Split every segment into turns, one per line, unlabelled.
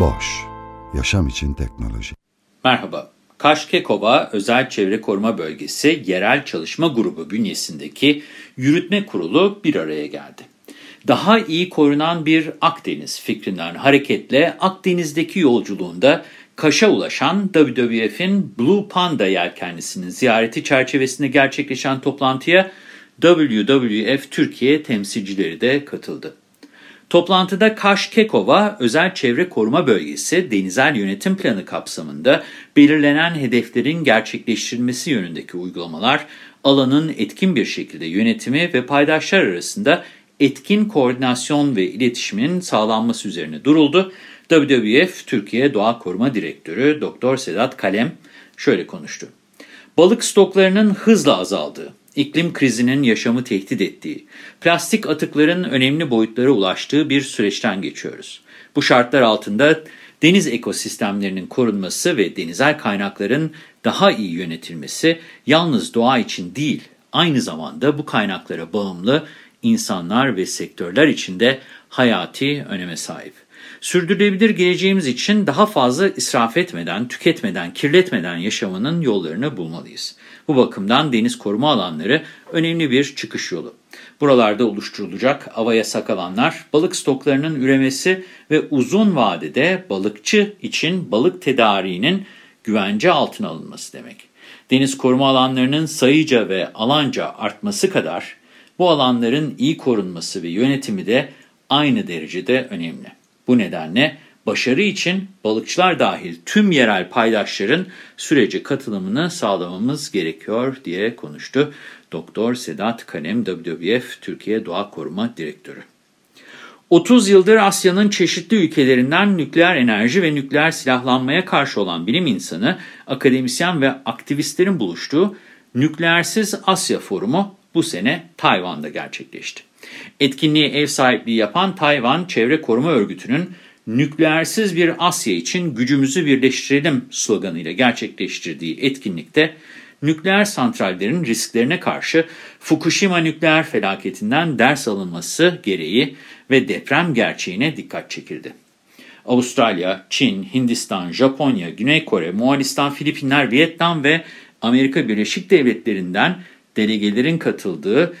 Boş, yaşam için teknoloji.
Merhaba, Kaşkekova Özel Çevre Koruma Bölgesi Yerel Çalışma Grubu bünyesindeki yürütme kurulu bir araya geldi. Daha iyi korunan bir Akdeniz fikrinden hareketle Akdeniz'deki yolculuğunda Kaş'a ulaşan WWF'in Blue Panda yelkenlisinin ziyareti çerçevesinde gerçekleşen toplantıya WWF Türkiye temsilcileri de katıldı. Toplantıda Kaş-Kekova Özel Çevre Koruma Bölgesi Denizel Yönetim Planı kapsamında belirlenen hedeflerin gerçekleştirilmesi yönündeki uygulamalar, alanın etkin bir şekilde yönetimi ve paydaşlar arasında etkin koordinasyon ve iletişimin sağlanması üzerine duruldu. WWF Türkiye Doğa Koruma Direktörü Dr. Sedat Kalem şöyle konuştu. Balık stoklarının hızla azaldığı, iklim krizinin yaşamı tehdit ettiği, plastik atıkların önemli boyutlara ulaştığı bir süreçten geçiyoruz. Bu şartlar altında deniz ekosistemlerinin korunması ve denizel kaynakların daha iyi yönetilmesi yalnız doğa için değil, aynı zamanda bu kaynaklara bağımlı insanlar ve sektörler için de hayati öneme sahip. Sürdürülebilir geleceğimiz için daha fazla israf etmeden, tüketmeden, kirletmeden yaşamanın yollarını bulmalıyız. Bu bakımdan deniz koruma alanları önemli bir çıkış yolu. Buralarda oluşturulacak ava yasak alanlar, balık stoklarının üremesi ve uzun vadede balıkçı için balık tedariğinin güvence altına alınması demek. Deniz koruma alanlarının sayıca ve alanca artması kadar bu alanların iyi korunması ve yönetimi de aynı derecede önemli. Bu nedenle başarı için balıkçılar dahil tüm yerel paydaşların sürece katılımını sağlamamız gerekiyor diye konuştu. Doktor Sedat Kalem WWF Türkiye Doğa Koruma Direktörü. 30 yıldır Asya'nın çeşitli ülkelerinden nükleer enerji ve nükleer silahlanmaya karşı olan bilim insanı, akademisyen ve aktivistlerin buluştuğu Nükleersiz Asya Forumu bu sene Tayvan'da gerçekleşti. Etkinliğe ev sahipliği yapan Tayvan Çevre Koruma Örgütü'nün nükleersiz bir Asya için gücümüzü birleştirelim sloganıyla gerçekleştirdiği etkinlikte nükleer santrallerin risklerine karşı Fukushima nükleer felaketinden ders alınması gereği ve deprem gerçeğine dikkat çekildi. Avustralya, Çin, Hindistan, Japonya, Güney Kore, Moğolistan, Filipinler, Vietnam ve Amerika Birleşik Devletleri'nden delegelerin katıldığı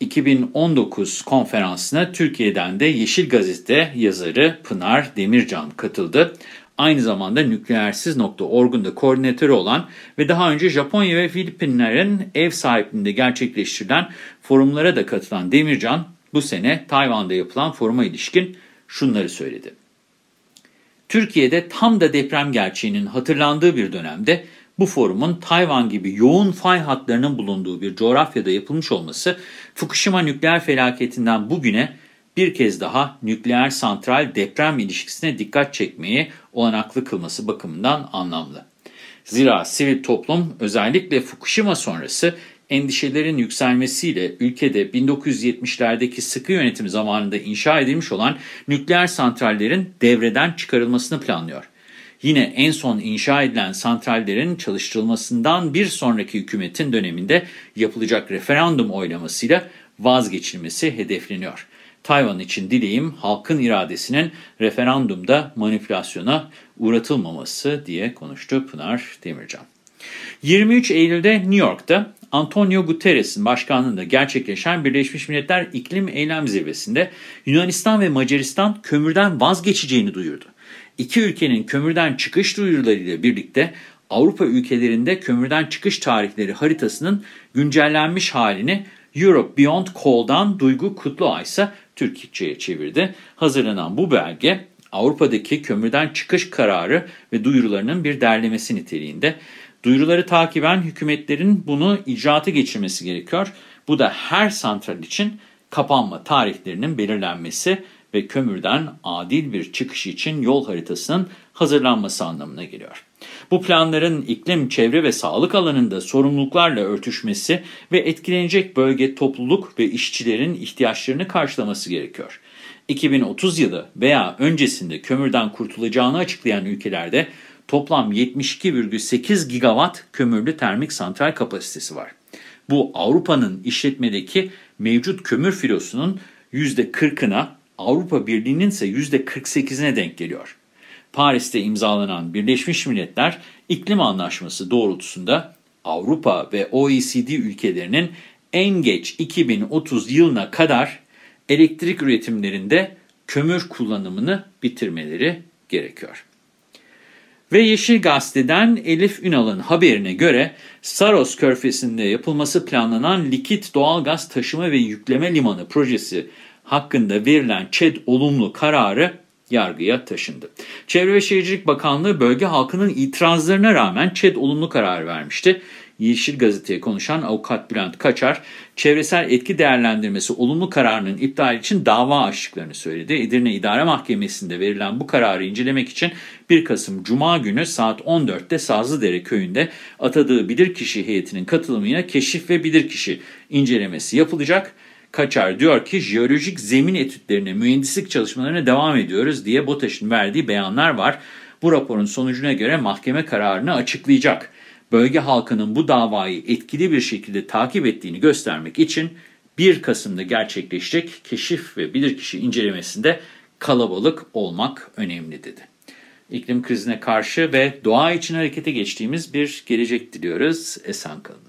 2019 konferansına Türkiye'den de Yeşil Gazete yazarı Pınar Demircan katıldı. Aynı zamanda nükleersiz.org'un da koordinatörü olan ve daha önce Japonya ve Filipinlerin ev sahipliğinde gerçekleştirilen forumlara da katılan Demircan, bu sene Tayvan'da yapılan foruma ilişkin şunları söyledi. Türkiye'de tam da deprem gerçeğinin hatırlandığı bir dönemde bu forumun Tayvan gibi yoğun fay hatlarının bulunduğu bir coğrafyada yapılmış olması Fukushima nükleer felaketinden bugüne bir kez daha nükleer santral deprem ilişkisine dikkat çekmeyi olanaklı kılması bakımından anlamlı. Zira sivil toplum özellikle Fukushima sonrası endişelerin yükselmesiyle ülkede 1970'lerdeki sıkı yönetim zamanında inşa edilmiş olan nükleer santrallerin devreden çıkarılmasını planlıyor. Yine en son inşa edilen santrallerin çalıştırılmasından bir sonraki hükümetin döneminde yapılacak referandum oylamasıyla vazgeçilmesi hedefleniyor. Tayvan için dileğim halkın iradesinin referandumda manipülasyona uğratılmaması diye konuştu Pınar Demircan. 23 Eylül'de New York'ta Antonio Guterres'in başkanlığında gerçekleşen Birleşmiş Milletler İklim Eylem Zirvesi'nde Yunanistan ve Macaristan kömürden vazgeçeceğini duyurdu. İki ülkenin kömürden çıkış duyurularıyla birlikte Avrupa ülkelerinde kömürden çıkış tarihleri haritasının güncellenmiş halini Europe Beyond Coal'dan Duygu Kutluay ise Türkçe'ye çevirdi. Hazırlanan bu belge Avrupa'daki kömürden çıkış kararı ve duyurularının bir derlemesi niteliğinde. Duyuruları takiben hükümetlerin bunu icraata geçirmesi gerekiyor. Bu da her santral için kapanma tarihlerinin belirlenmesi ve kömürden adil bir çıkış için yol haritasının hazırlanması anlamına geliyor. Bu planların iklim, çevre ve sağlık alanında sorumluluklarla örtüşmesi ve etkilenecek bölge, topluluk ve işçilerin ihtiyaçlarını karşılaması gerekiyor. 2030 yılı veya öncesinde kömürden kurtulacağını açıklayan ülkelerde toplam 72,8 gigawatt kömürlü termik santral kapasitesi var. Bu Avrupa'nın işletmedeki mevcut kömür filosunun %40'ına, Avrupa Birliği'nin ise %48'ine denk geliyor. Paris'te imzalanan Birleşmiş Milletler İklim Anlaşması doğrultusunda Avrupa ve OECD ülkelerinin en geç 2030 yılına kadar elektrik üretimlerinde kömür kullanımını bitirmeleri gerekiyor. Ve Yeşil Gazete'den Elif Ünal'ın haberine göre Saros Körfezi'nde yapılması planlanan likit doğalgaz taşıma ve yükleme limanı projesi hakkında verilen ÇED olumlu kararı yargıya taşındı. Çevre ve Şehircilik Bakanlığı bölge halkının itirazlarına rağmen ÇED olumlu karar vermişti. Yeşil Gazete'ye konuşan avukat Bülent Kaçar, çevresel etki değerlendirmesi olumlu kararının iptal için dava açtıklarını söyledi. Edirne İdare Mahkemesi'nde verilen bu kararı incelemek için 1 Kasım Cuma günü saat 14'te Sazlıdere köyünde atadığı bilirkişi heyetinin katılımıyla keşif ve bilirkişi incelemesi yapılacak. Kaçar diyor ki jeolojik zemin etütlerine, mühendislik çalışmalarına devam ediyoruz diye BOTAŞ'ın verdiği beyanlar var. Bu raporun sonucuna göre mahkeme kararını açıklayacak. Bölge halkının bu davayı etkili bir şekilde takip ettiğini göstermek için 1 Kasım'da gerçekleşecek keşif ve bilirkişi incelemesinde kalabalık olmak önemli dedi. İklim krizine karşı ve doğa için harekete geçtiğimiz bir gelecek diliyoruz. Esen kalın.